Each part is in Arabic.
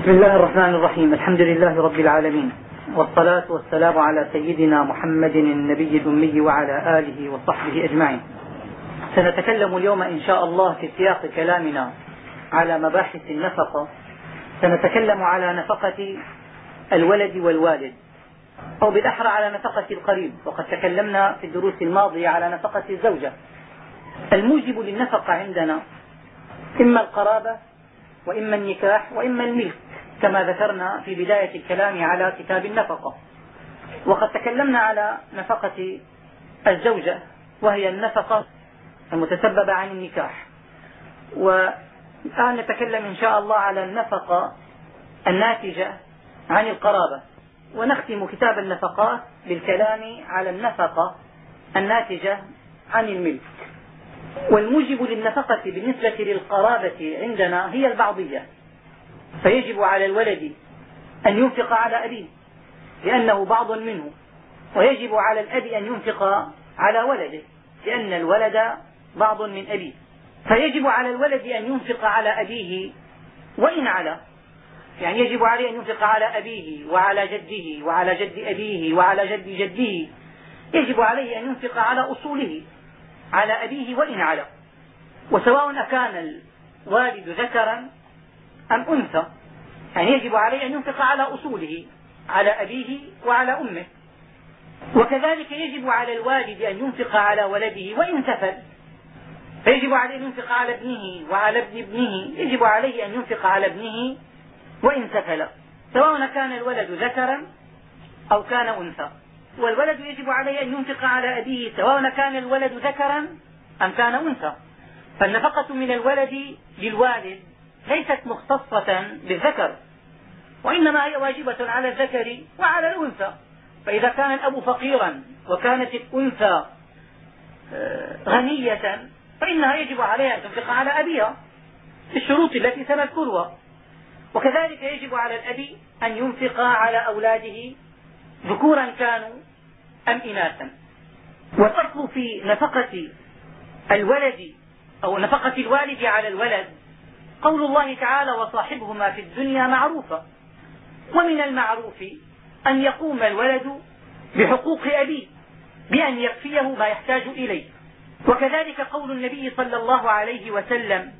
بسم الله الرحمن الرحيم. الحمد لله رب العالمين. والصلاة والسلام على سيدنا محمد النبي الأمي وعلى آله وصحبه أجمعين. سنتكلم اليوم إن شاء الله في سياق كلامنا على مباحث النفقة. سنتكلم على نفقة الولد والوالد. أو بالأحرى على نفقة القريب. وقد تكلمنا في الدروس الماضية على نفقة الزوجة. الموجب للنفقة عندنا إما القرابة وإما النكاح وإما الملك كما ذكرنا في بداية الكلام على كتاب النفقة. وقد تكلمنا على نفقة الزوجة وهي النفقة المتسببة عن النكاح. والآن نتكلم إن شاء الله على النفقة الناتجة عن القرابة. ونختم كتاب النفقات بالكلام على النفقة الناتجة عن الملك. والموجب للنفقة بالنسبة للقرابة عندنا هي البعضية. فيجب على الولد أن ينفق على أبيه لأنه بعض منه. ويجب على الأب أن ينفق على ولده لأن الولد بعض من أبيه. فيجب على الولد أن ينفق على أبيه وإن على. يعني يجب عليه أن ينفق على أبيه وعلى جده وعلى جد أبيه وعلى جد جده. يجب عليه أن ينفق على أصوله على أبيه وإن على. وسواء أكان الوالد ذكرا أم أنثى يعني يجب عليه أن ينفق على أصوله على أبيه وعلى أمه. وكذلك يجب على الوالد أن ينفق على ولده وإن سفل. فيجب عليه أن ينفق على ابنه وعلى ابن ابنه. يجب عليه أن ينفق على ابنه وإن سفل. سواء كان الولد ذكرا أو كان أنثى. والولد يجب عليه أن ينفق على أبيه سواء كان الولد ذكرا أم كان أنثى. فالنفقة من الولد للوالد ليست مختصة بالذكر وإنما هي واجبة على الذكر وعلى الأنثى. فإذا كان الأب فقيرا وكانت الأنثى آه، غنية فإنها يجب عليها أن تنفق على أبيها بالشروط التي سنذكرها. وكذلك يجب على الأب أن ينفق على أولاده ذكورا كانوا أم إناثا. والأصل في نفقة الولد أو نفقة الوالد على الولد قول الله تعالى وصاحبهما في الدنيا معروفا ومن المعروف أن يقوم الولد بحقوق أبيه بأن يكفيه ما يحتاج إليه. وكذلك قول النبي صلى الله عليه وسلم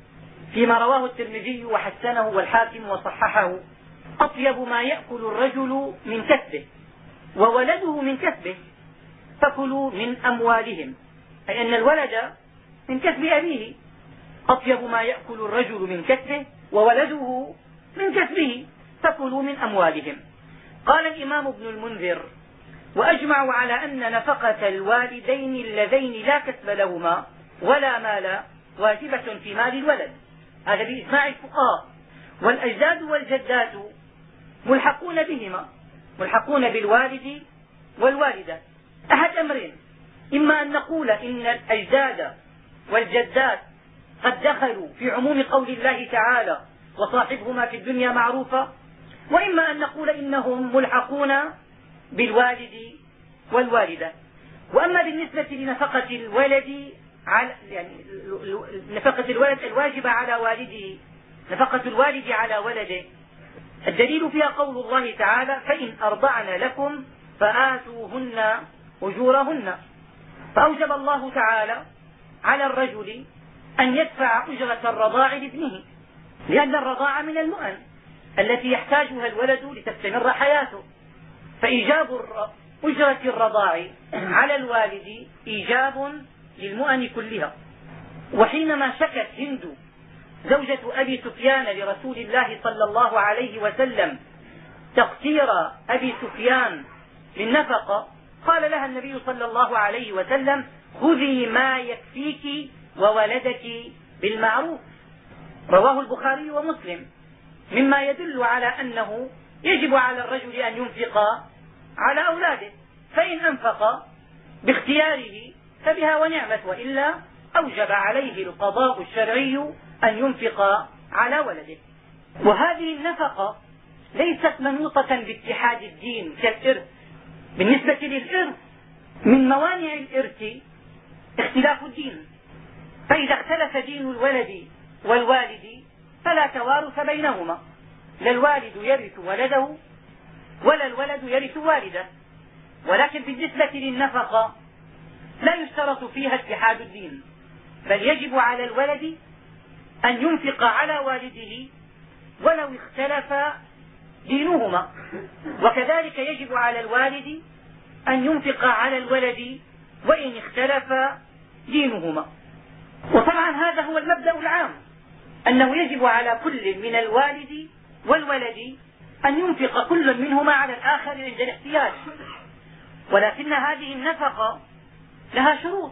فيما رواه الترمذي وحسنه والحاكم وصححه أطيب ما يأكل الرجل من كسبه وولده من كسبه فكلوا من أموالهم أي أن الولد من كسب أبيه. أطيب ما يأكل الرجل من كسبه وولده من كسبه فكلوا من أموالهم. قال الإمام ابن المنذر وأجمعوا على أن نفقة الوالدين اللذين لا كسب لهما ولا مال واجبة في مال الولد. هذا بإجماع الفقهاء. والأجداد والجدات ملحقون بهما ملحقون بالوالد والوالدة. أحد أمرين إما أن نقول إن الأجداد والجدات قد دخلوا في عموم قول الله تعالى وصاحبهما في الدنيا معروفا وإما أن نقول إنهم ملحقون بالوالد والوالدة. وأما بالنسبة لنفقة الولد على يعني نفقة الولد الواجبة على والده نفقة الوالد على ولده. الدليل فيها قول الله تعالى فإن أرضعن لكم فآتوهن أجورهن. فأوجب الله تعالى على الرجل أن يدفع أجرة الرضاع لابنه لأن الرضاع من المؤن التي يحتاجها الولد لتستمر حياته. فإيجاب أجرة الرضاع على الوالد إيجاب للمؤن كلها. وحينما شكت هند زوجة أبي سفيان لرسول الله صلى الله عليه وسلم تقصير أبي سفيان للنفقة قال لها النبي صلى الله عليه وسلم خذي ما يكفيك وولدك بالمعروف. رواه البخاري ومسلم. مما يدل على أنه يجب على الرجل أن ينفق على أولاده فإن أنفق باختياره فبها ونعمت وإلا أوجب عليه القضاء الشرعي أن ينفق على ولده. وهذه النفقة ليست منوطة باتحاد الدين كالإرث. بالنسبة للإرث من موانع الإرث اختلاف الدين. فإذا اختلف دين الولد والوالد فلا توارث بينهما لا الوالد يرث ولده ولا الولد يرث والده ولكن بالنسبة للنفقة لا يشترط فيها اتحاد الدين بل يجب على الولد أن ينفق على والده ولو اختلف دينهما. وكذلك يجب على الوالد أن ينفق على الولد وإن اختلف دينهما. وطبعا هذا هو المبدأ العام أنه يجب على كل من الوالد والولد أن ينفق كل منهما على الآخر عند الاحتياج ولكن هذه النفقة لها شروط.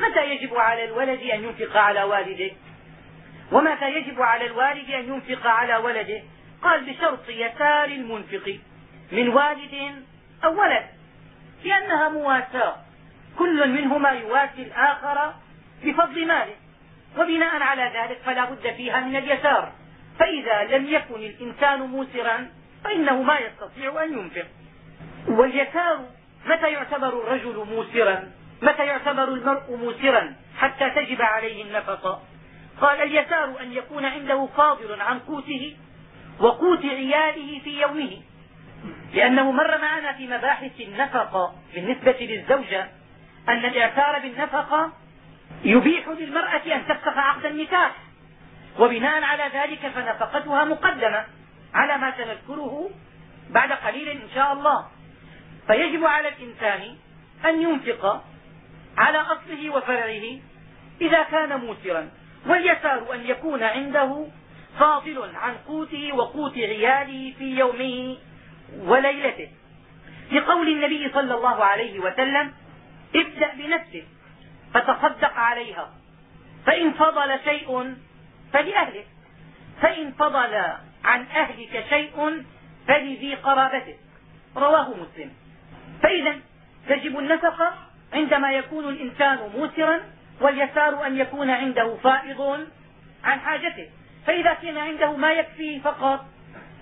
متى يجب على الولد أن ينفق على والده؟ ومتى يجب على الوالد أن ينفق على ولده؟ قال بشرط يسار المنفق من والد أو ولد لأنها مواساة. كل منهما يواسي الآخر بفضل ماله. وبناء على ذلك فلا بد فيها من اليسار. فإذا لم يكن الإنسان موسرا فإنه ما يستطيع أن ينفق. واليسار متى يعتبر الرجل موسرا؟ متى يعتبر المرء موسرا؟ حتى تجب عليه النفقة. قال اليسار أن يكون عنده فاضل عن قوته وقوت عياله في يومه. لأنه مر معنا في مباحث النفقة بالنسبة للزوجة أن الإعتار بالنفقة يبيح للمرأة أن تفسخ عقد النكاح. وبناء على ذلك فنفقتها مقدمة على ما سنذكره بعد قليل إن شاء الله. فيجب على الإنسان أن ينفق على أصله وفرعه إذا كان موسرا واليسار أن يكون عنده فاضل عن قوته وقوت عياله في يومه وليلته. لقول النبي صلى الله عليه وسلم ابدأ بنفسك. فتصدق عليها. فإن فضل شيء فلأهلك فإن فضل عن أهلك شيء فلذي قرابتك. رواه مسلم. فإذا تجب النفقة عندما يكون الإنسان موسرا واليسار أن يكون عنده فائض عن حاجته. فإذا كان عنده ما يكفيه فقط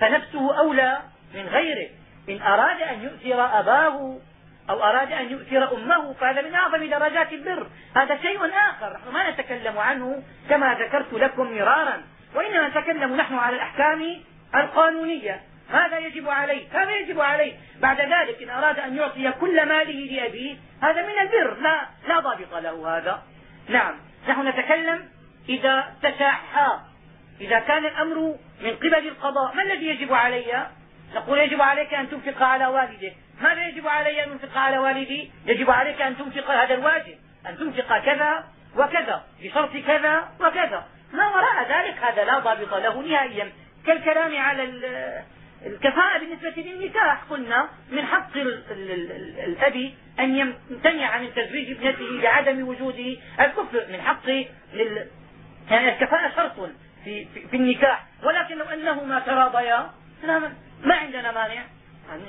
فنفسه أولى من غيره. إن أراد أن يؤثر أباه أو أراد أن يؤثر أمه فهذا من أعظم درجات البر. هذا شيء آخر نحن ما نتكلم عنه كما ذكرت لكم مرارا وإنما نتكلم نحن على الأحكام القانونية. هذا يجب عليه؟ هذا يجب عليه؟ بعد ذلك إن أراد أن يعطي كل ماله لأبيه هذا من البر. لا, لا ضابط له هذا. نعم نحن نتكلم إذا تشاحا إذا كان الأمر من قبل القضاء. ما الذي يجب علي؟ نقول يجب عليك أن تنفق على والدك ماذا يجب علي أن أنفق على والدي؟ يجب عليك أن تنفق هذا الواجب. أن تنفق كذا وكذا بشرط كذا وكذا. ما وراء ذلك هذا لا ضابط له نهائيا. كالكلام على الكفاءة بالنسبة للنكاح. قلنا من حق الأب أن يمتنع من تزويج ابنته لعدم وجود الكفر من حق يعني الكفاءة شرط في, في, في النكاح. ولكن لو أنهما تراضيا ما عندنا مانع.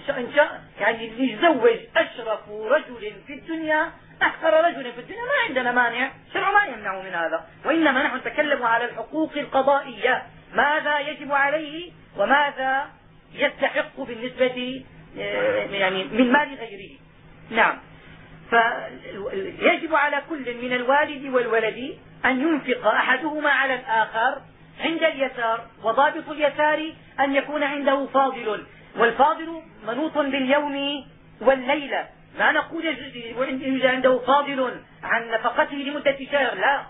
إن شاء يعني اللي يتزوج أشرف رجل في الدنيا أحقر رجل في الدنيا ما عندنا مانع. الشرع ما يمنع من هذا. وإنما نحن نتكلم على الحقوق القضائية. ماذا يجب عليه وماذا يستحق بالنسبة آه، يعني من مال غيره؟ نعم. فيجب على كل من الوالد والولد أن ينفق أحدهما على الآخر عند اليسار وضابط اليسار أن يكون عنده فاضل والفاضل منوط باليوم والليلة ما نقول يوجد عنده فاضل عن نفقته لمدة شهر لا.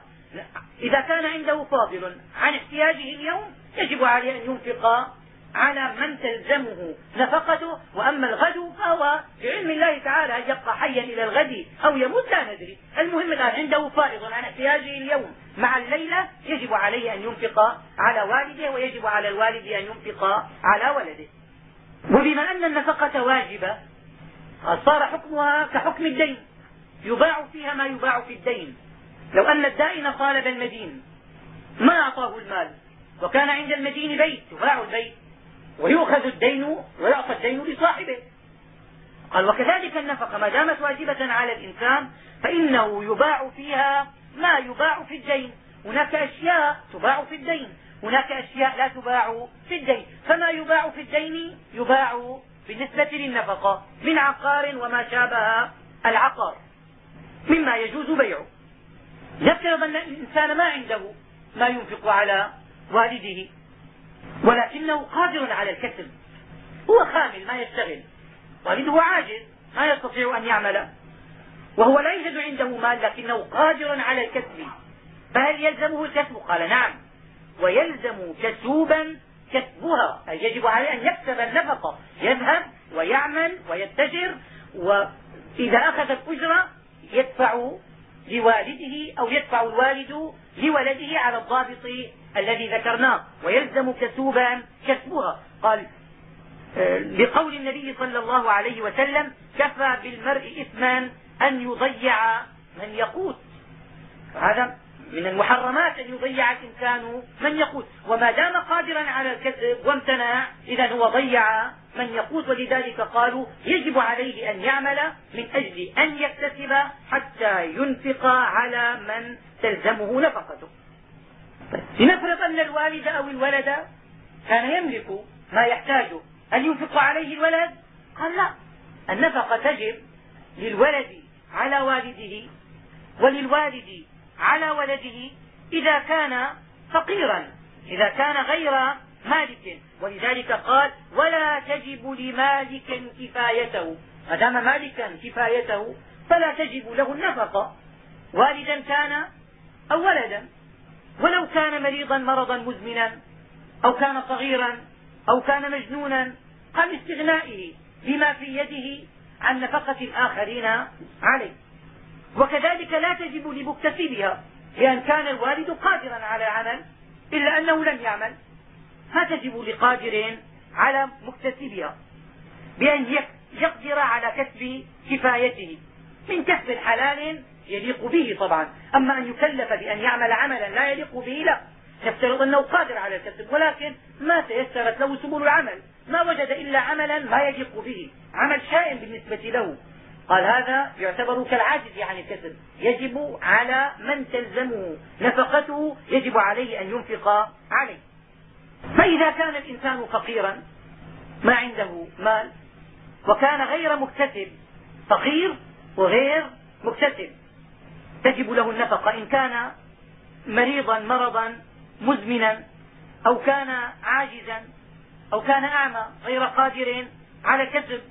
إذا كان عنده فاضل عن احتياجه اليوم يجب عليه أن ينفق على من تلزمه نفقته. وأما الغد فهو بعلم الله تعالى هل يبقى حيا إلى الغد أو يموت لا ندري. المهم الآن عنده فائض عن احتياجه اليوم مع الليلة يجب عليه أن ينفق على والده ويجب على الوالد أن ينفق على ولده. وبما أن النفقة واجبة صار حكمها كحكم الدين. يباع فيها ما يباع في الدين. لو أن الدائن طالب المدين ما أعطاه المال؟ وكان عند المدين بيت يباع البيت. ويؤخذ الدين ويعطى الدين لصاحبه. قال وكذلك النفقة ما دامت واجبة على الإنسان فإنه يباع فيها ما يباع في الدين. هناك أشياء تباع في الدين. هناك أشياء لا تباع في الدين. فما يباع في الدين؟ يباع بالنسبة للنفقة من عقار وما شابه العقار مما يجوز بيعه. نفترض أن الإنسان ما عنده ما ينفق على والده ولكنه قادر على الكسب. هو خامل ما يشتغل. والده عاجز ما يستطيع أن يعمل. وهو لا يوجد عنده مال لكنه قادر على الكسب. فهل يلزمه الكسب؟ قال نعم. ويلزم كسوبا كسبها. أي يجب عليه أن يكسب النفقة يذهب ويعمل ويتجر وإذا أخذ الأجرة يدفع لوالده أو يدفع الوالد لولده على الضابط الذي ذكرناه. ويلزم كسوبا كسبها. قال آه، لقول النبي صلى الله عليه وسلم كفى بالمرء إثما أن يضيع من يقوت هذا من المحرمات أن يضيع الإنسان من يقوت وما دام قادرا على الكسب وامتنع إذا هو ضيع من يقوت ولذلك قالوا يجب عليه أن يعمل من أجل أن يكتسب حتى ينفق على من تلزمه نفقته. لنفرض أن الوالد أو الولد كان يملك ما يحتاجه هل ينفق عليه الولد؟ قال لا. النفقة تجب للولد على والده وللوالد على ولده إذا كان فقيرا إذا كان غير مالك. ولذلك قال ولا تجب لمالك كفايته. ما دام مالكا كفايته فلا تجب له النفقة. والدا كان أو ولدا. ولو كان مريضا مرضا مزمنا أو كان صغيرا أو كان مجنونا قام استغنائه بما في يده عن نفقة الآخرين عليه. وكذلك لا تجب لمكتسبها لأن كان الوالد قادرا على عمل إلا أنه لم يعمل. ما تجب لقادر على مكتسبها بأن يقدر على كسب كفايته. من كسب حلال يليق به طبعا. أما أن يكلف بأن يعمل عملا لا يليق به لا. نفترض أنه قادر على الكسب ولكن ما تيسرت له سبل العمل. ما وجد إلا عملا ما يليق به. عمل شائن بالنسبة له. قال هذا يعتبر كالعاجز عن الكسب يجب على من تلزمه. نفقته يجب عليه أن ينفق عليه. فإذا كان الإنسان فقيرا ما عنده مال وكان غير مكتسب فقير وغير مكتسب. تجب له النفقة. إن كان مريضا مرضا مزمنا أو كان عاجزا أو كان أعمى غير قادر على الكسب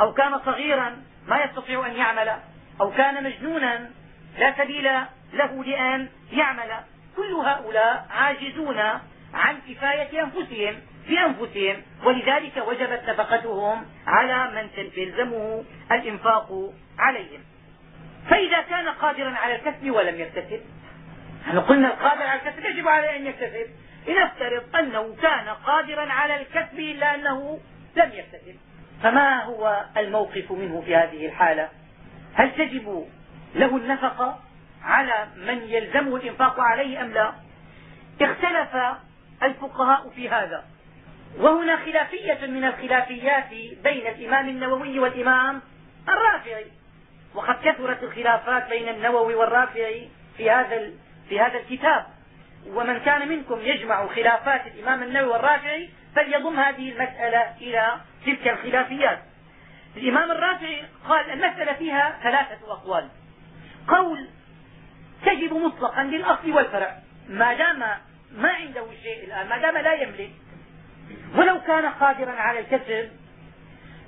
أو كان صغيرا ما يستطيع أن يعمل أو كان مجنونا لا سبيل له لأن يعمل. كل هؤلاء عاجزون عن كفاية أنفسهم بأنفسهم ولذلك وجبت نفقتهم على من تلزمه الإنفاق عليهم. فإذا كان قادرا على الكسب ولم يكتسب نحن قلنا القادر على الكسب يجب عليه أن يكتسب؟ لنفترض أنه كان قادرا على الكسب إلا أنه لم يكتسب فما هو الموقف منه في هذه الحالة؟ هل تجب له النفقة على من يلزمه الإنفاق عليه أم لا؟ اختلف الفقهاء في هذا. وهنا خلافية من الخلافيات بين الإمام النووي والإمام الرافعي. وقد كثرت الخلافات بين النووي والرافعي في هذا في هذا الكتاب. ومن كان منكم يجمع خلافات الإمام النووي والرافعي فليضم هذه المسألة إلى تلك الخلافيات. الإمام الرافعي قال المسألة فيها ثلاثة أقوال. قول تجب مطلقا للأصل والفرع. ما دام ما عنده شيء الآن ما دام لا يملك ولو كان قادرا على الكسب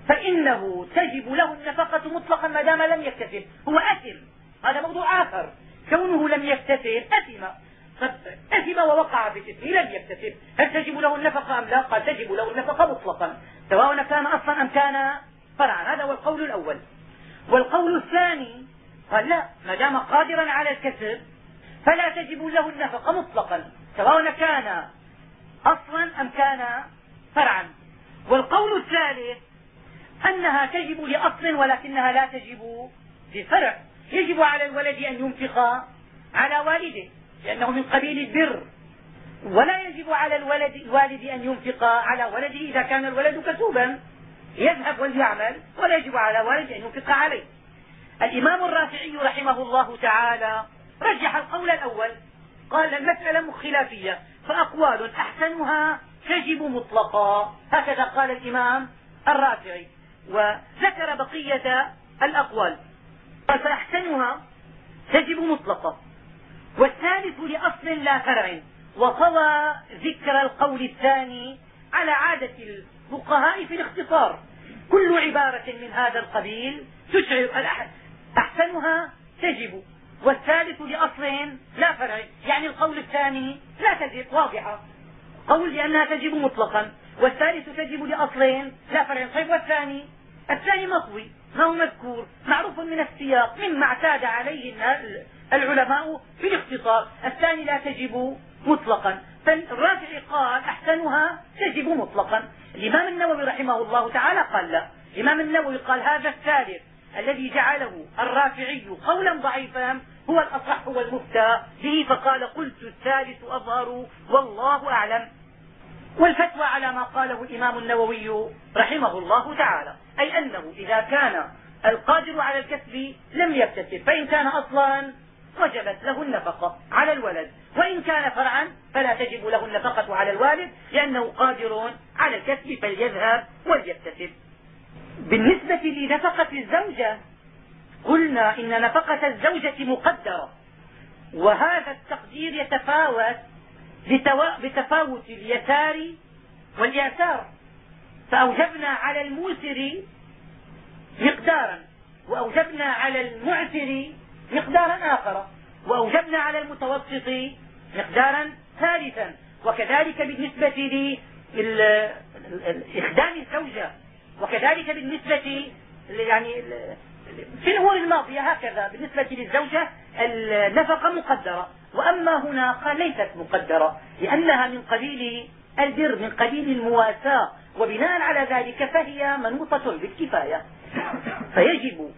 فإنه تجب له النفقة مطلقا ما دام لم يكتسب. هو أثم. هذا موضوع آخر. كونه لم يكتسب أثم. قد أثم ووقع في الاثم لم يكتسب. هل تجب له النفقة أم لا؟ قال تجب له النفقة مطلقا. سواء كان أصلا أم كان فرعا. هذا هو القول الأول. والقول الثاني قال لا ما دام قادرا على الكسب فلا تجب له النفقة مطلقا. سواء كان أصلا أم كان فرعا. والقول الثالث أنها تجب لأصل ولكنها لا تجب لفرع يجب على الولد أن ينفق على والده. لأنه من قبيل البر. ولا يجب على الولد الوالد أن ينفق على ولده إذا كان الولد كسوبا. يذهب وليعمل ولا يجب على والد أن ينفق عليه. الإمام الرافعي رحمه الله تعالى رجح القول الأول. قال المسألة خلافية فأقوال أحسنها تجب مطلقا. هكذا قال الإمام الرافعي. وذكر بقية الأقوال. قال فأحسنها تجب مطلقا. والثالث لأصل لا فرع وطوى ذكر القول الثاني على عادة الفقهاء في الاختصار. كل عبارة من هذا القبيل تشعر أحسنها تجب. والثالث لأصل لا فرع يعني القول الثاني لا تجب واضحة. قول لأنها تجب مطلقا والثالث تجب لأصل لا فرع. طيب والثاني؟ الثاني مطوي ما هو مذكور؟ معروف من السياق مما اعتاد عليه العلماء في الاختصار الثاني لا تجب مطلقا فالرافع قال أحسنها تجب مطلقا. الإمام النووي رحمه الله تعالى قال لا. الإمام النووي قال هذا الثالث الذي جعله الرافعي قولا ضعيفا هو الأصح والمفتى به فقال قلت الثالث أظهر والله أعلم. والفتوى على ما قاله الإمام النووي رحمه الله تعالى أي أنه إذا كان القادر على الكسب لم يكتسب فإن كان أصلا وجبت له النفقة على الولد. وإن كان فرعا فلا تجب له النفقة على الوالد لأنه قادر على الكسب فليذهب وليكتسب. بالنسبة لنفقة الزوجة قلنا إن نفقة الزوجة مقدرة. وهذا التقدير يتفاوت بتفاوت اليسار واليسار فأوجبنا على الموسر مقدارا وأوجبنا على المعسر مقدارا آخر. وأوجبنا على المتوسط مقدارا ثالثا. وكذلك بالنسبة لإخدام الزوجة. وكذلك بالنسبة يعني في الأمور الماضية هكذا. بالنسبة للزوجة النفقة مقدرة. وأما هنا قال ليست مقدرة لأنها من قبيل البر من قبيل المواساة. وبناء على ذلك فهي منوطة بالكفاية. فيجب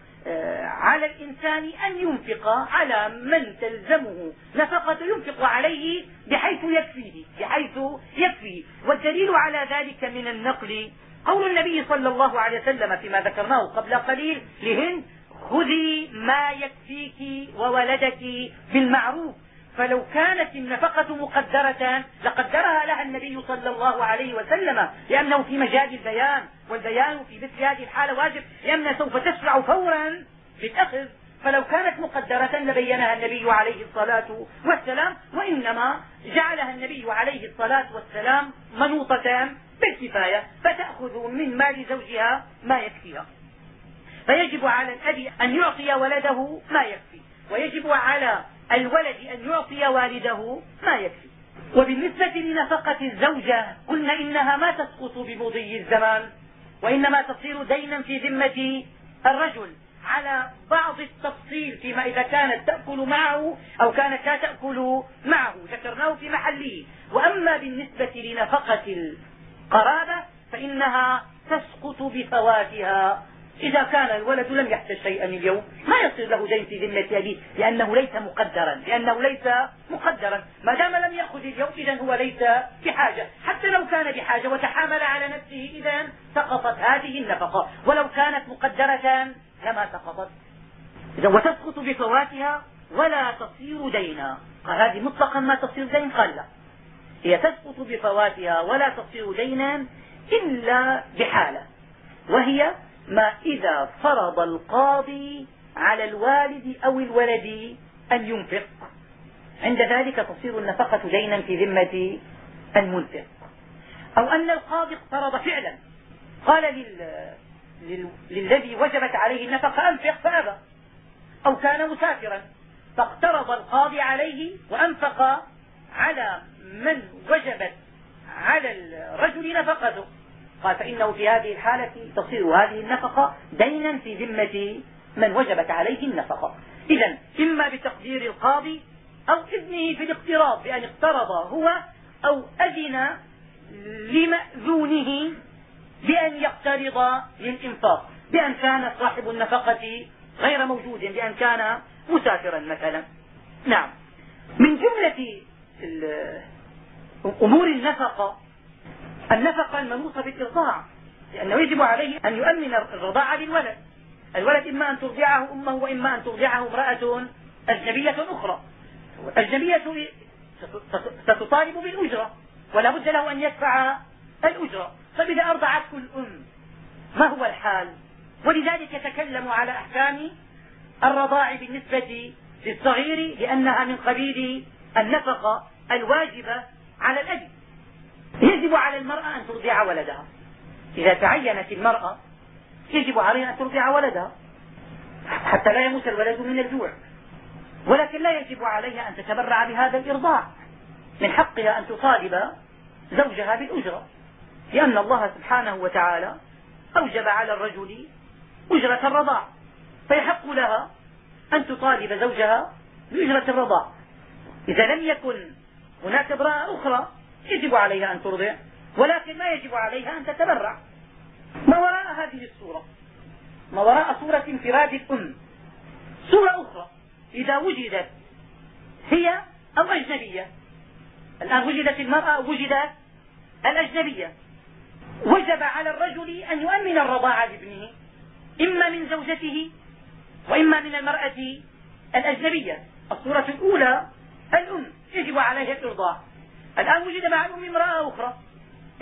على الإنسان أن ينفق على من تلزمه. نفقة ينفق عليه بحيث يكفيه بحيث يكفيه. والدليل على ذلك من النقل قول النبي صلى الله عليه وسلم فيما ذكرناه قبل قليل لهند خذي ما يكفيك وولدك بالمعروف. فلو كانت النفقة مقدرة لقدرها لها النبي صلى الله عليه وسلم لأنه في مجال البيان والبيان في مثل هذه الحالة واجب لأنها سوف تشرع فورا بالأخذ. فلو كانت مقدرة لبينها النبي عليه الصلاة والسلام وإنما جعلها النبي عليه الصلاة والسلام منوطة بالكفاية فتأخذ من مال زوجها ما يكفيها فيجب على الأب أن يعطي ولده ما يكفي ويجب على الولد أن يعطي والده ما يكفي. وبالنسبة لنفقة الزوجة قلنا إنها ما تسقط بمضي الزمان وإنما تصير دينا في ذمة الرجل. على بعض التفصيل فيما إذا كانت تأكل معه أو كانت لا تأكل معه ذكرناه في محله. وأما بالنسبة لنفقة القرابة فإنها تسقط بفواتها. إذا كان الولد لم يحتج شيئا اليوم ما يصير له دين في ذمة أبيه؟ لأنه ليس مقدرا لأنه ليس مقدرا. ما دام لم يأخذ اليوم إذا هو ليس بحاجة. حتى لو كان بحاجة وتحامل على نفسه إذا سقطت هذه النفقة. ولو كانت مقدرة لما سقطت. إذا وتسقط بفواتها ولا تصير دينا. قال هذه مطلقا ما تصير دين؟ قال لا. هي تسقط بفواتها ولا تصير دينا إلا بحالة. وهي ما إذا فرض القاضي على الوالد أو الولد أن ينفق. عند ذلك تصير النفقة دينا في ذمة المنفق. أو أن القاضي اقترض فعلا. قال لل... لل... للذي وجبت عليه النفقة أنفق فأبى. أو كان مسافرا. فاقترض القاضي عليه وأنفق على من وجبت على الرجل نفقته. قال فإنه في هذه الحالة تصير هذه النفقة دينا في ذمة من وجبت عليه النفقة. إذا إما بتقدير القاضي أو إذنه في الاقتراض بأن اقترض هو أو أذن لمأذونه بأن يقترض للإنفاق بأن كان صاحب النفقة غير موجود بأن كان مسافرا مثلا. نعم. من جملة أمور النفقة النفقة المنوطة بالإرضاع لأنه يجب عليه أن يؤمن الرضاعة للولد الولد إما أن ترضعه أمه وإما أن ترضعه امرأة أجنبية أخرى. الأجنبية ستطالب بالأجرة ولا بد له أن يدفع الأجرة. فإذا أرضعت كل أم ما هو الحال؟ ولذلك تكلموا على أحكام الرضاع بالنسبة للصغير لأنها من قبيل النفقة الواجبة على على المرأة أن ترضع ولدها. إذا تعينت المرأة يجب عليها أن ترضع ولدها. حتى لا يموت الولد من الجوع. ولكن لا يجب عليها أن تتبرع بهذا الإرضاع. من حقها أن تطالب زوجها بالأجرة. لأن الله سبحانه وتعالى أوجب على الرجل أجرة الرضاع. فيحق لها أن تطالب زوجها بأجرة الرضاع. إذا لم يكن هناك امرأة أخرى يجب عليها أن ترضع. ولكن ما يجب عليها أن تتبرع. ما وراء هذه الصورة؟ ما وراء صورة انفراد الأم. صورة أخرى إذا وجدت هي أو أجنبية الآن وجدت المرأة وجدت الأجنبية. وجب على الرجل أن يؤمن الرضاعة لابنه إما من زوجته وإما من المرأة الأجنبية. الصورة الأولى الأم يجب عليها الإرضاع. الآن وجد مع الأم امرأة أخرى.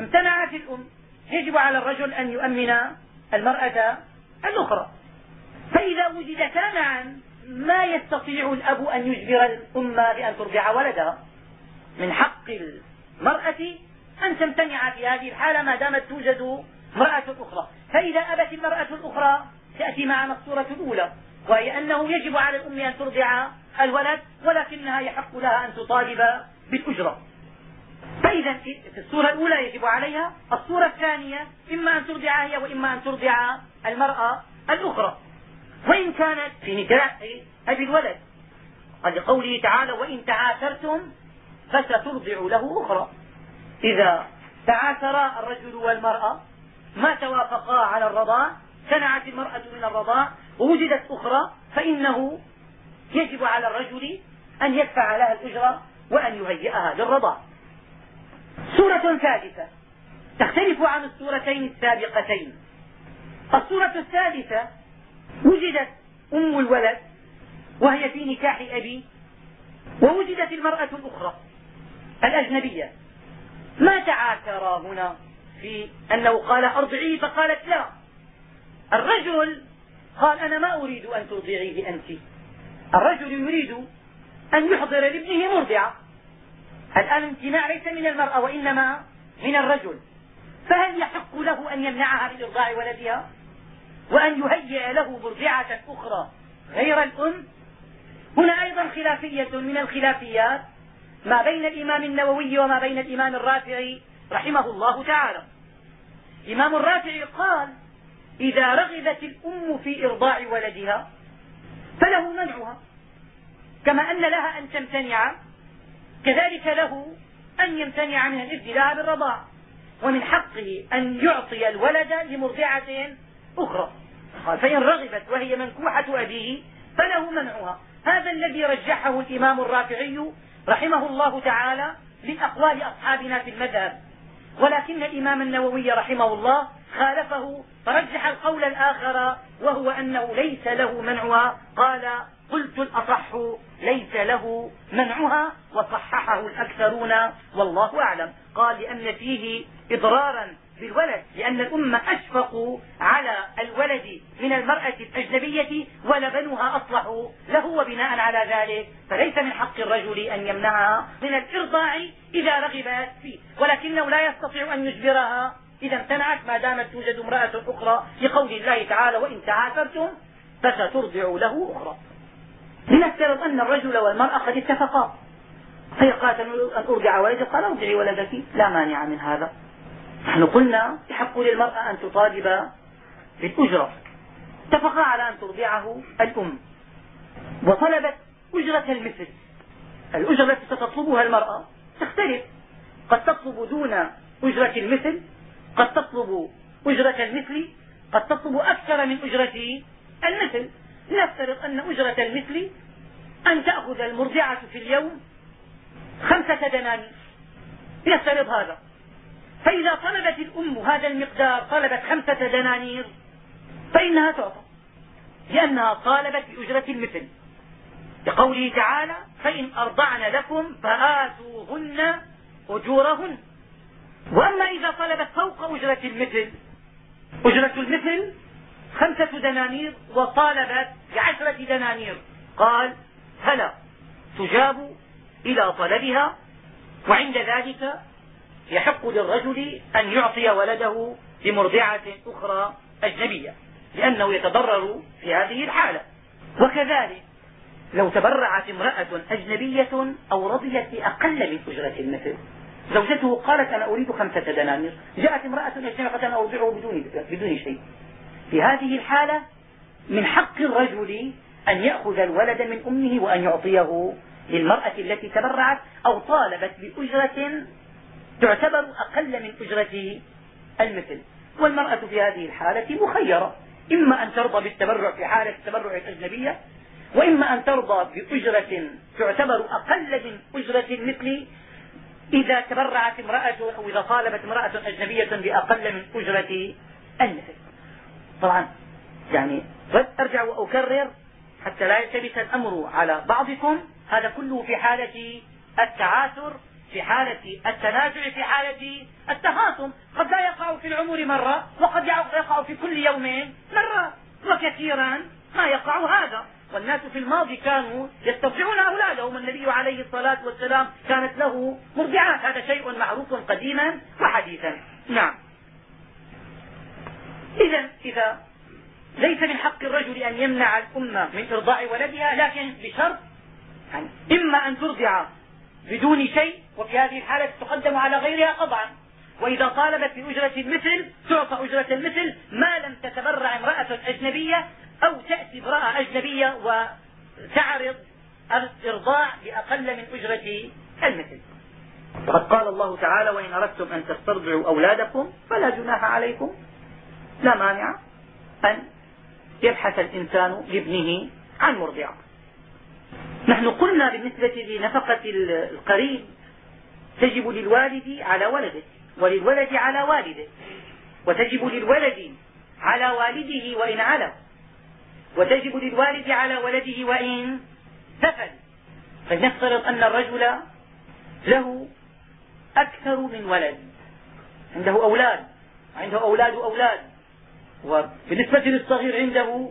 امتنعت الأم. يجب على الرجل أن يؤمن المرأة الأخرى. فإذا وجدتا معا ما يستطيع الأب أن يجبر الأم بأن ترضع ولدها. من حق المرأة أن تمتنع في هذه الحالة ما دامت توجد امرأة أخرى. فإذا أبت المرأة الأخرى تأتي معنا الصورة الأولى. وهي أنه يجب على الأم أن ترضع الولد ولكنها يحق لها أن تطالب بالأجرة. فإذا في الصورة الأولى يجب عليها الصورة الثانية إما أن ترضع هي وإما أن ترضع المرأة الأخرى. وإن كانت في نكاح أبي الولد لقوله تعالى وإن تعاثرتم فسترضع له أخرى. إذا تعاثرا الرجل والمرأة ما توافقا على الرضاع سنعت المرأة من الرضاع ووجدت أخرى فإنه يجب على الرجل أن يدفع لها الأجرة وأن يهيئها للرضاع. صورة ثالثة. تختلف عن الصورتين السابقتين. الصورة الثالثة وجدت أم الولد وهي في نكاح أبي ووجدت المرأة الأخرى الأجنبية. ما تعاثرا هنا في أنه قال أرضعيه فقالت لا. الرجل قال أنا ما أريد أن ترضعيه أنت. الرجل يريد أن يحضر لابنه مرضعة. الآن الامتناع ليس من المرأة وإنما من الرجل. فهل يحق له أن يمنعها من إرضاع ولدها؟ وأن يهيئ له مرضعة أخرى غير الأم؟ هنا أيضا خلافية من الخلافيات ما بين الإمام النووي وما بين الإمام الرافعي رحمه الله تعالى. الإمام الرافعي قال إذا رغبت الأم في إرضاع ولدها فله منعها كما أن لها أن تمتنع كذلك له أن يمتنع من الابتلاء بالرضاع ومن حقه أن يعطي الولد لمرضعة أخرى. قال فإن رغبت وهي منكوحة أبيه فله منعها. هذا الذي رجحه الإمام الرافعي رحمه الله تعالى من أقوال أصحابنا في المذهب. ولكن الإمام النووي رحمه الله خالفه فرجح القول الآخر وهو أنه ليس له منعها. قال قلت الأصح ليس له منعها وصححه الأكثرون والله أعلم. قال لأن فيه إضرارا بالولد لأن الأمة أشفقوا على الولد من المرأة الأجنبية ولبنها أصلح له وبناء على ذلك. فليس من حق الرجل أن يمنعها من الإرضاع إذا رغبت فيه. ولكنه لا يستطيع أن يجبرها. إذا امتنعت ما دامت توجد امرأة أخرى لقول الله تعالى وإن تعاثرتم فسترضع له أخرى. لنفترض أن الرجل والمرأة قد اتفقا. فهي قالت أن أرضع ولدي قال ارضعي ولدك لا مانع من هذا. نحن قلنا يحق للمرأة أن تطالب بالأجرة. اتفقا على أن ترضعه الأم. وطلبت أجرة المثل. الأجرة التي ستطلبها المرأة تختلف. قد تطلب دون أجرة المثل قد تطلب أجرة المثل قد تطلب أكثر من أجرة المثل. لنفترض أن أجرة المثل أن تأخذ المرضعة في اليوم خمسة دنانير. لنفترض هذا. فإذا طلبت الأم هذا المقدار طلبت خمسة دنانير فإنها تعطى لأنها طالبت بأجرة المثل. لقوله تعالى فإن أرضعن لكم فآتوهن أجورهن. وأما إذا طلبت فوق أجرة المثل أجرة المثل خمسة دنانير وطالبت بعشرة دنانير. قال فلا تجاب إلى طلبها وعند ذلك يحق للرجل أن يعطي ولده لمرضعة أخرى أجنبية لأنه يتضرر في هذه الحالة. وكذلك لو تبرعت امرأة أجنبية أو رضيت بأقل من أجرة المثل. زوجته قالت أنا أريد خمسة دنانير. جاءت امرأة أجنبية قالت أنا أرضعه بدون, بدون شيء. في هذه الحالة من حق الرجل أن يأخذ الولد من أمه وأن يعطيه للمرأة التي تبرعت أو طالبت بأجرة تعتبر أقل من أجرة المثل. والمرأة في هذه الحالة مخيرة. إما أن ترضى بالتبرع في حالة التبرع الأجنبية وإما أن ترضى بأجرة تعتبر أقل من أجرة المثل إذا تبرعت امرأة أو إذا طالبت امرأة أجنبية بأقل من أجرة المثل. طبعا يعني أرجع وأكرر حتى لا يلتبس الأمر على بعضكم. هذا كله في حالة التعاثر في حالة التنازع في حالة التخاصم قد لا يقع في العمر مرة وقد يقع في كل يوم مرة وكثيرا ما يقع هذا. والناس في الماضي كانوا يسترضعون أولادهم. النبي عليه الصلاة والسلام كانت له مرضعات. هذا شيء معروف قديما وحديثا. نعم. إذا إذا ليس من حق الرجل أن يمنع الأمة من إرضاع ولدها لكن بشرط يعني إما أن ترضع بدون شيء وفي هذه الحالة تقدم على غيرها قطعا وإذا طالبت بأجرة المثل تعطى أجرة المثل ما لم تتبرع امرأة أجنبية أو تأتي امرأة أجنبية وتعرض الإرضاع بأقل من أجرة المثل. وقد قال الله تعالى وإن أردتم أن تسترضعوا أولادكم فلا جناح عليكم لا مانع أن يبحث الإنسان لابنه عن مرضعة نحن قلنا بالنسبة لنفقة القريب تجب للوالد على ولده وللولد على والده وتجب للولد على والده وإن على وتجب للوالد على ولده وإن سفل فلنفترض أن الرجل له أكثر من ولد عنده أولاد عنده أولاد أولاد. وبالنسبة للصغير عنده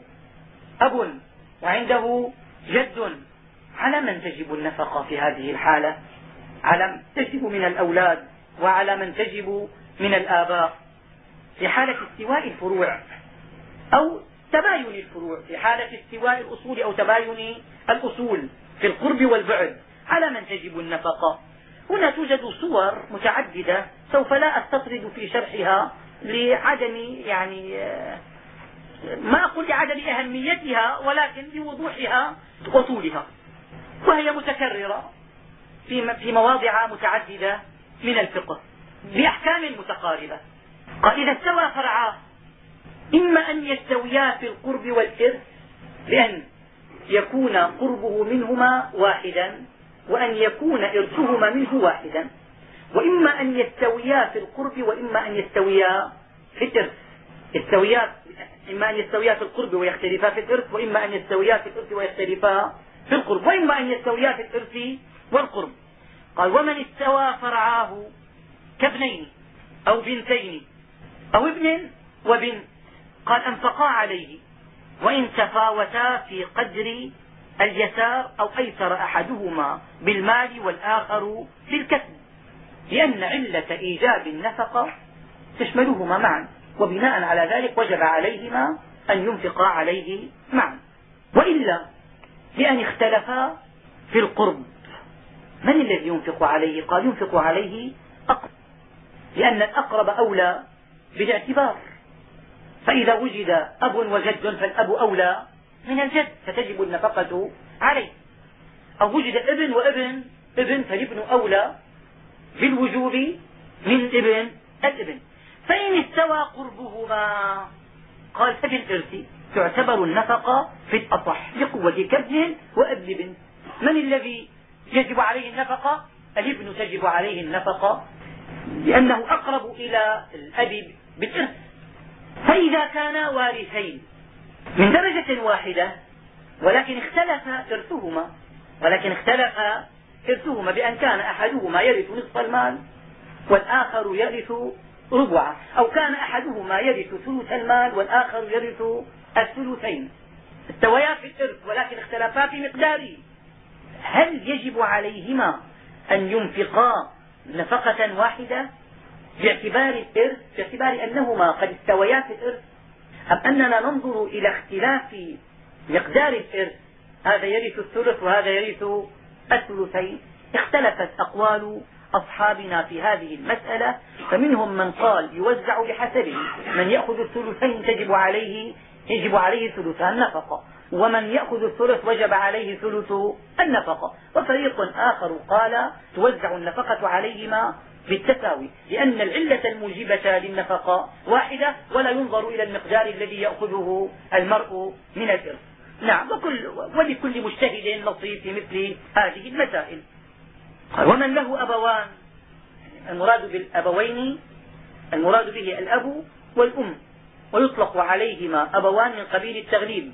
أب وعنده جد على من تجب النفقة في هذه الحالة؟ على من تجب من الأولاد وعلى من تجب من الآباء؟ في حالة استواء الفروع أو تباين الفروع في حالة استواء الأصول أو تباين الأصول في القرب والبعد على من تجب النفقة؟ هنا توجد صور متعددة سوف لا أستطرد في شرحها لعدم يعني ما أقول لعدم أهميتها ولكن لوضوحها وطولها. وهي متكررة في في مواضع متعددة من الفقه بأحكام متقاربة. قال إذا استوى فرعاه إما أن يستويا في القرب والإرث بأن يكون قربه منهما واحدا وأن يكون إرثهما منه واحدا. وإما أن يستويا في القرب وإما أن يستويا في الإرث. يستويا إما أن يستويا في القرب ويختلفا في الإرث وإما أن يستويا في الإرث ويختلفا في القرب. وإما أن يستويا في الإرث والقرب. قال ومن استوى فرعاه كابنين أو بنتين أو ابن وبنت. قال أنفقا عليه. وإن تفاوتا في قدر اليسار أو أيسر أحدهما بالمال والآخر في الكسب. لأن علة إيجاب النفقة تشملهما معا وبناء على ذلك وجب عليهما أن ينفقا عليه معا. وإلا بأن اختلفا في القرب. من الذي ينفق عليه؟ قال ينفق عليه أقرب. لأن الأقرب أولى بالاعتبار. فإذا وجد أب وجد فالأب أولى من الجد فتجب النفقة عليه. أو وجد ابن وابن ابن فالابن أولى بالوجوب من ابن الابن. فإن استوى قربهما قال ففي الإرث تعتبر النفقة في الأصح لقوة كبد وأب بنت من الذي يجب عليه النفقة الابن تجب عليه النفقة لأنه أقرب إلى الأب بالإرث فإذا كانا وارثين من درجة واحدة ولكن اختلف إرثهما ولكن اختلف إرثهما بأن كان أحدهما يرث نصف المال والآخر يرث ربعه أو كان أحدهما يرث ثلث المال والآخر يرث الثلثين. استويا في الإرث ولكن اختلفا في مقداره. هل يجب عليهما أن ينفقا نفقة واحدة باعتبار الإرث باعتبار أنهما قد استويا في الإرث أم أننا ننظر إلى اختلاف مقدار الإرث؟ هذا يرث الثلث وهذا يرث الثلثين اختلفت أقوال أصحابنا في هذه المسألة فمنهم من قال يوزع بحسبه من يأخذ الثلثين تجب عليه يجب عليه ثلثا النفقة ومن يأخذ الثلث وجب عليه ثلث النفقة. وفريق آخر قال توزع النفقة عليهما بالتساوي لأن العلة الموجبة للنفقة واحدة ولا ينظر إلى المقدار الذي يأخذه المرء من الإرث نعم وكل ولكل مجتهد نصيب في مثل هذه المسائل. ومن له أبوان المراد بالأبوين المراد به الأب والأم ويطلق عليهما أبوان من قبيل التغليب.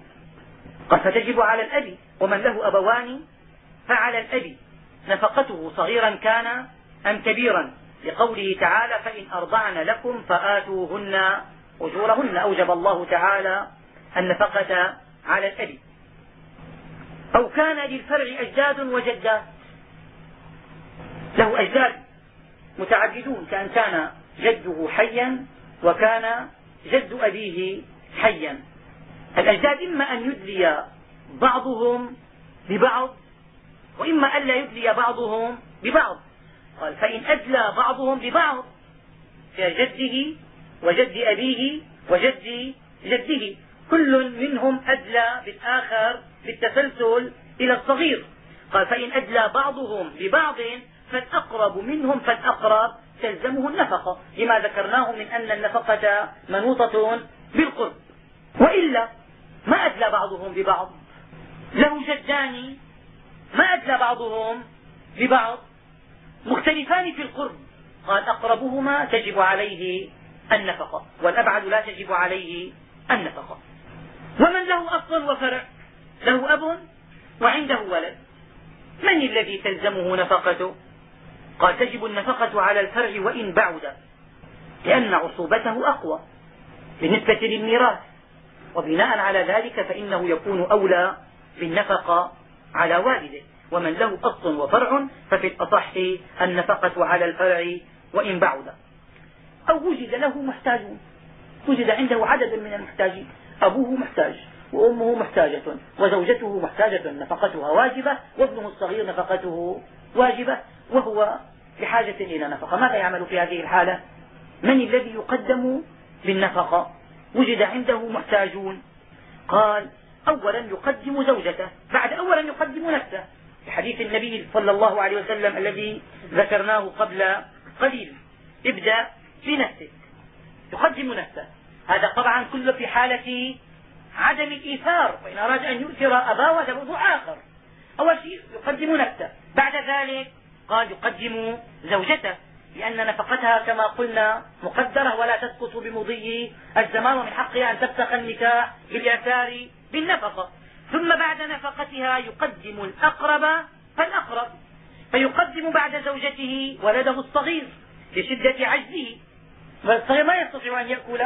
قد فتجب على الأب ومن له أبوان فعلى الأب. نفقته صغيرا كان أم كبيرا. لقوله تعالى فإن أرضعن لكم فآتوهن أجورهن أوجب الله تعالى النفقة على الأب أو كان للفرع أجداد وجدات له أجداد متعددون كأن كان جده حيا وكان جد أبيه حيا. الأجداد إما أن يدلي بعضهم ببعض وإما ألا يدلي بعضهم ببعض. قال فإن أدلى بعضهم ببعض كجده وجد أبيه وجد جده. كل منهم أدلى بالآخر بالتسلسل إلى الصغير. قال فإن أدلى بعضهم ببعض فالأقرب منهم فالأقرب تلزمه النفقة. لما ذكرناه من أن النفقة منوطة بالقرب. وإلا ما أدلى بعضهم ببعض. له جدان ما أدلى بعضهم ببعض. مختلفان في القرب. قال أقربهما تجب عليه النفقة والأبعد لا تجب عليه النفقة. ومن له أصل وفرع له أب وعنده ولد. من الذي تلزمه نفقته؟ قال تجب النفقة على الفرع وإن بعد لأن عصوبته أقوى. بالنسبة للميراث وبناء على ذلك فإنه يكون أولى بالنفقة على والده. ومن له أصل وفرع ففي الأصح النفقة على الفرع وإن بعد. أو وجد له محتاجون. وجد عنده عدد من المحتاجين. أبوه محتاج وأمه محتاجة وزوجته محتاجة نفقتها واجبة وابنه الصغير نفقته واجبة وهو بحاجة إلى نفقة. ماذا يعمل في هذه الحالة؟ من الذي يقدم بالنفقة؟ وجد عنده محتاجون. قال أولا يقدم زوجته بعد أولا يقدم نفسه. في حديث النبي صلى الله عليه وسلم الذي ذكرناه قبل قليل ابدأ بنفسك يقدم نفسه. هذا طبعا كله في حالة عدم الإيثار وإن أراد أن يؤثر أباه هذا آخر. أول شيء يقدم نفسه. بعد ذلك قال يقدم زوجته لأن نفقتها كما قلنا مقدرة ولا تسقط بمضي الزمان ومن حقها أن تفسخ النكاح بالإعثار بالنفقة. ثم بعد نفقتها يقدم الأقرب فالأقرب. فيقدم بعد زوجته ولده الصغير لشدة عجزه. والصغير ما يستطيع أن يأكل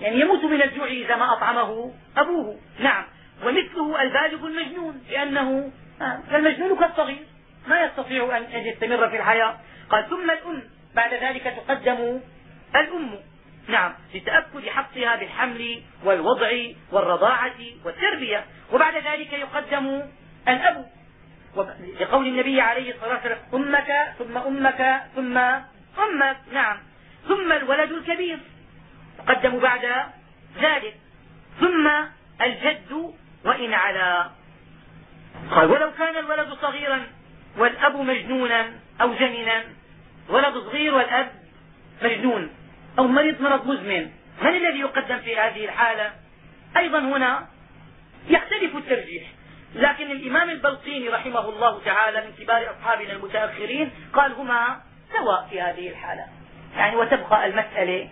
يعني يموت من الجوع إذا ما أطعمه أبوه. نعم. ومثله البالغ المجنون لأنه آه، المجنون كالصغير. ما يستطيع أن يستمر في الحياة. قال ثم الأم. بعد ذلك تقدم الأم. نعم. لتأكد حقها بالحمل والوضع والرضاعة والتربية. وبعد ذلك يقدم الأب. لقول النبي عليه الصلاة والسلام أمك ثم أمك ثم أمك. نعم. ثم الولد الكبير. يقدم بعد ذلك. ثم الجد وإن على. قال ولو كان الولد صغيرا والأب مجنونا أو جننا ولد صغير والأب مجنون أو مريض مرض مزمن من الذي يقدم في هذه الحالة؟ أيضا هنا يختلف الترجيح لكن الإمام البلطيني رحمه الله تعالى من كبار أصحابنا المتأخرين قال هما سواء في هذه الحالة. يعني وتبقى المسألة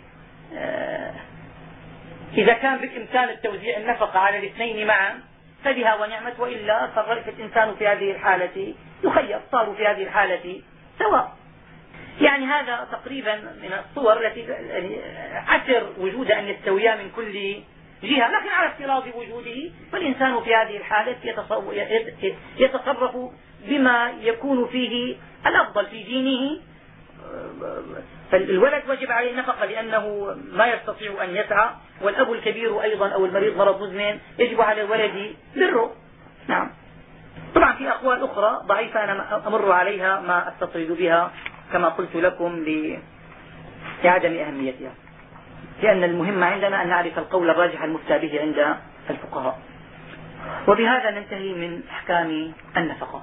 إذا كان بالإمكان التوزيع النفقة على الاثنين معا فبها ونعمت وإلا فالرئيس الإنسان في هذه الحالة يخير صاروا في هذه الحالة سواء. يعني هذا تقريبا من الصور التي عسر وجود أن يستويا من كل جهة. لكن على افتراض وجوده فالإنسان في هذه الحالة يتصرف بما يكون فيه الأفضل في دينه فالولد وجب عليه النفقة لأنه ما يستطيع أن يسعى والأب الكبير أيضا أو المريض مرض مزمن يجب على الولد بره. نعم. طبعا في أقوال أخرى ضعيفة أنا أمر عليها ما أستطرد بها كما قلت لكم لعدم أهميتها. لأن المهم عندنا أن نعرف القول الراجح المفتى به عند الفقهاء. وبهذا ننتهي من أحكام النفقة.